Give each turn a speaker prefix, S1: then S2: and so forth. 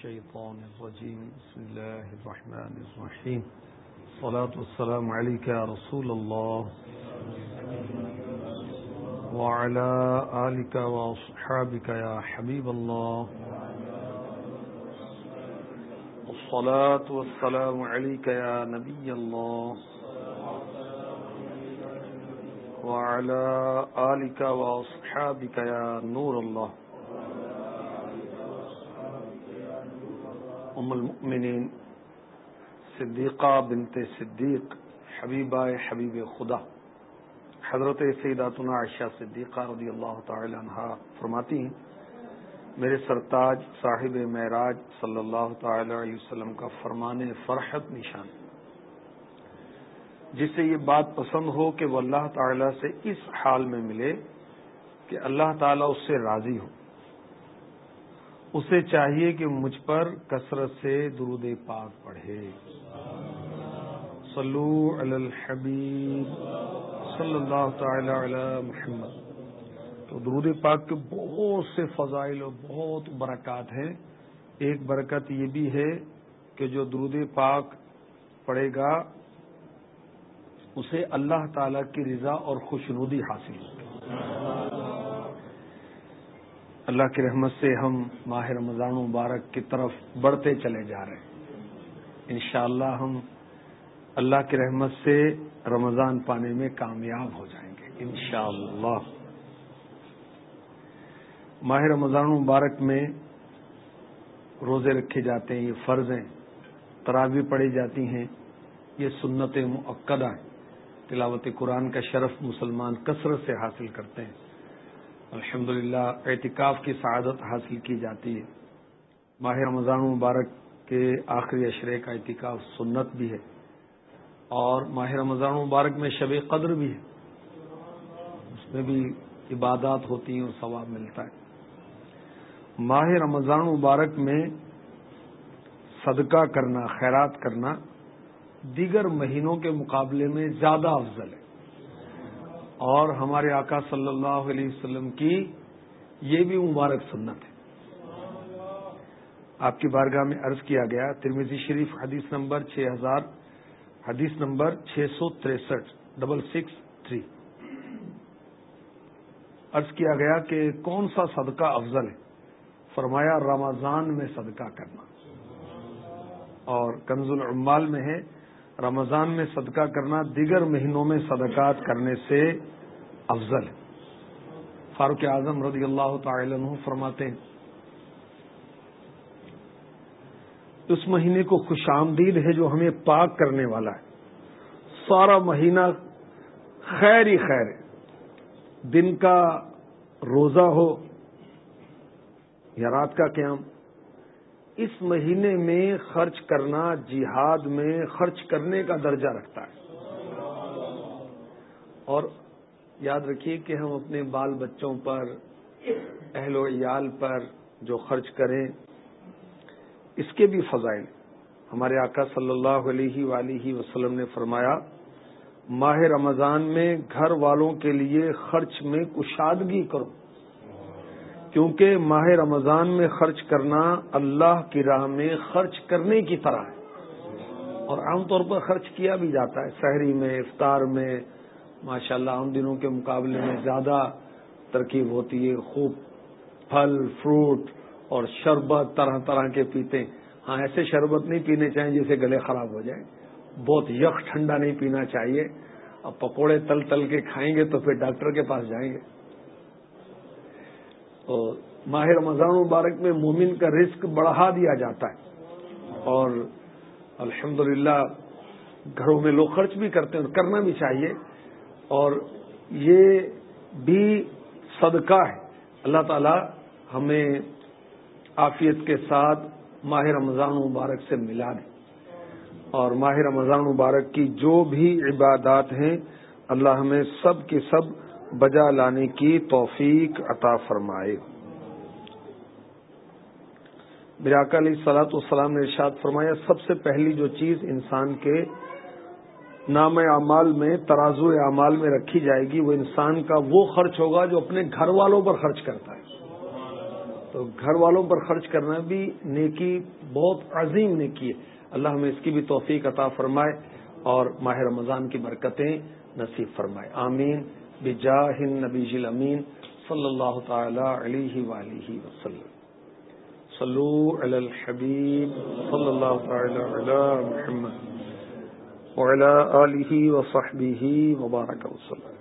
S1: الشيطان الرجيم. بسم الله الرحمن الرحيم. صلاة والسلام عليك يا رسول الله. وعلى آلك وصحابك يا حبيب الله. الصلاة والسلام عليك يا نبي الله. وعلى آلك وصحابك يا نور الله. ام المؤمنین صدیقہ بنت صدیق حبیبہ حبیب خدا. حضرت سیداتنا عائشہ صدیقہ رضی اللہ تعالی عنہ فرماتی ہیں، میرے سرتاج صاحب معراج صلی اللہ تعالی علیہ وسلم کا فرمان فرحت نشان. جس سے یہ بات پسند ہو کہ وہ اللہ تعالی سے اس حال میں ملے کہ اللہ تعالی اس سے راضی ہو۔ اسے چاہیے کہ مجھ پر کثرت سے درود پاک پڑھے۔ صلو علی الحبیب صلی اللہ تعالی علی محمد۔ تو درود پاک کے بہت سے فضائل اور بہت برکات ہیں۔ ایک برکت یہ بھی ہے کہ جو درود پاک پڑھے گا، اسے اللہ تعالی کی رضا اور خوشنودی حاصل ہوگی۔ اللہ کی رحمت سے ہم ماہ رمضان مبارک کی طرف بڑھتے چلے جا رہے ہیں۔ انشاءاللہ ہم اللہ کی رحمت سے رمضان پانے میں کامیاب ہو جائیں گے۔ انشاءاللہ۔ ماہ رمضان مبارک میں روزے رکھے جاتے ہیں، یہ فرض ہیں تراوی پڑھی جاتی ہیں، یہ سنت معقدہ ہیں۔ تلاوت قرآن کا شرف مسلمان کثرت سے حاصل کرتے ہیں۔ الحمد للہ اعتکاف کی سعادت حاصل کی جاتی ہے۔ ماہ رمضان مبارک کے آخری اشرے کا اعتکاف سنت بھی ہے اور ماہ رمضان مبارک میں شب قدر بھی ہے۔ اس میں بھی عبادات ہوتی ہیں اور ثواب ملتا ہے۔ ماہ رمضان مبارک میں صدقہ کرنا، خیرات کرنا دیگر مہینوں کے مقابلے میں زیادہ افضل ہے۔ اور ہمارے آقا صلی اللہ علیہ وسلم کی یہ بھی مبارک سنت ہے۔ آپ کی بارگاہ میں عرض کیا گیا ترمیزی شریف حدیث نمبر چھ ہزار، حدیث نمبر چھ سو تریسٹھ، ڈبل سکس تھری۔ عرض کیا گیا کہ کون سا صدقہ افضل ہے؟ فرمایا، رمضان میں صدقہ کرنا۔ اور کنز العمال میں ہے رمضان میں صدقہ کرنا دیگر مہینوں میں صدقات کرنے سے افضل ہے۔ فاروق اعظم رضی اللہ تعالی عنہ فرماتے ہیں، اس مہینے کو خوش آمدید ہے جو ہمیں پاک کرنے والا ہے۔ سارا مہینہ خیر ہی خیر ہے۔ دن کا روزہ ہو یا رات کا قیام اس مہینے میں خرچ کرنا جہاد میں خرچ کرنے کا درجہ رکھتا ہے۔ اور یاد رکھیے کہ ہم اپنے بال بچوں پر، اہل و عیال پر جو خرچ کریں، اس کے بھی فضائل۔ ہمارے آقا صلی اللہ علیہ ولیہ وسلم نے فرمایا، ماہ رمضان میں گھر والوں کے لیے خرچ میں کشادگی کرو۔ کیونکہ ماہ رمضان میں خرچ کرنا اللہ کی راہ میں خرچ کرنے کی طرح ہے۔ اور عام طور پر خرچ کیا بھی جاتا ہے۔ شہری میں، افطار میں ماشاء اللہ عام دنوں کے مقابلے میں زیادہ ترکیب ہوتی ہے۔ خوب پھل، فروٹ اور شربت طرح طرح کے پیتے ہاں ایسے شربت نہیں پینے چاہیے جسے گلے خراب ہو جائیں۔ بہت یک ٹھنڈا نہیں پینا چاہیے۔ اب پکوڑے تل تل کے کھائیں گے تو پھر ڈاکٹر کے پاس جائیں گے۔ تو ماہ رمضان مبارک میں مومن کا رزق بڑھا دیا جاتا ہے اور الحمد گھروں میں لوگ خرچ بھی کرتے ہیں اور کرنا بھی چاہیے اور یہ بھی صدقہ ہے۔ اللہ تعالی ہمیں عافیت کے ساتھ ماہ رمضان مبارک سے ملا دے۔ اور ماہ رمضان مبارک کی جو بھی عبادات ہیں، اللہ ہمیں سب کے سب بجا لانے کی توفیق عطا فرمائے۔ براک علیہ سلاۃ والسلام نے ارشاد فرمایا، سب سے پہلی جو چیز انسان کے نام اعمال میں، ترازو اعمال میں رکھی جائے گی، وہ انسان کا وہ خرچ ہوگا جو اپنے گھر والوں پر خرچ کرتا ہے۔ تو گھر والوں پر خرچ کرنا بھی نیکی، بہت عظیم نیکی ہے۔ اللہ ہمیں اس کی بھی توفیق عطا فرمائے اور ماہ رمضان کی برکتیں نصیب فرمائے۔ آمین۔ بجاہ النبی الامین صلی اللہ تعالی علیہ وآلہ وسلم. صلو علی الحبیب صلی اللہ تعالی علی محمد وعلى آلہ وصحبہ وبارک وسلم.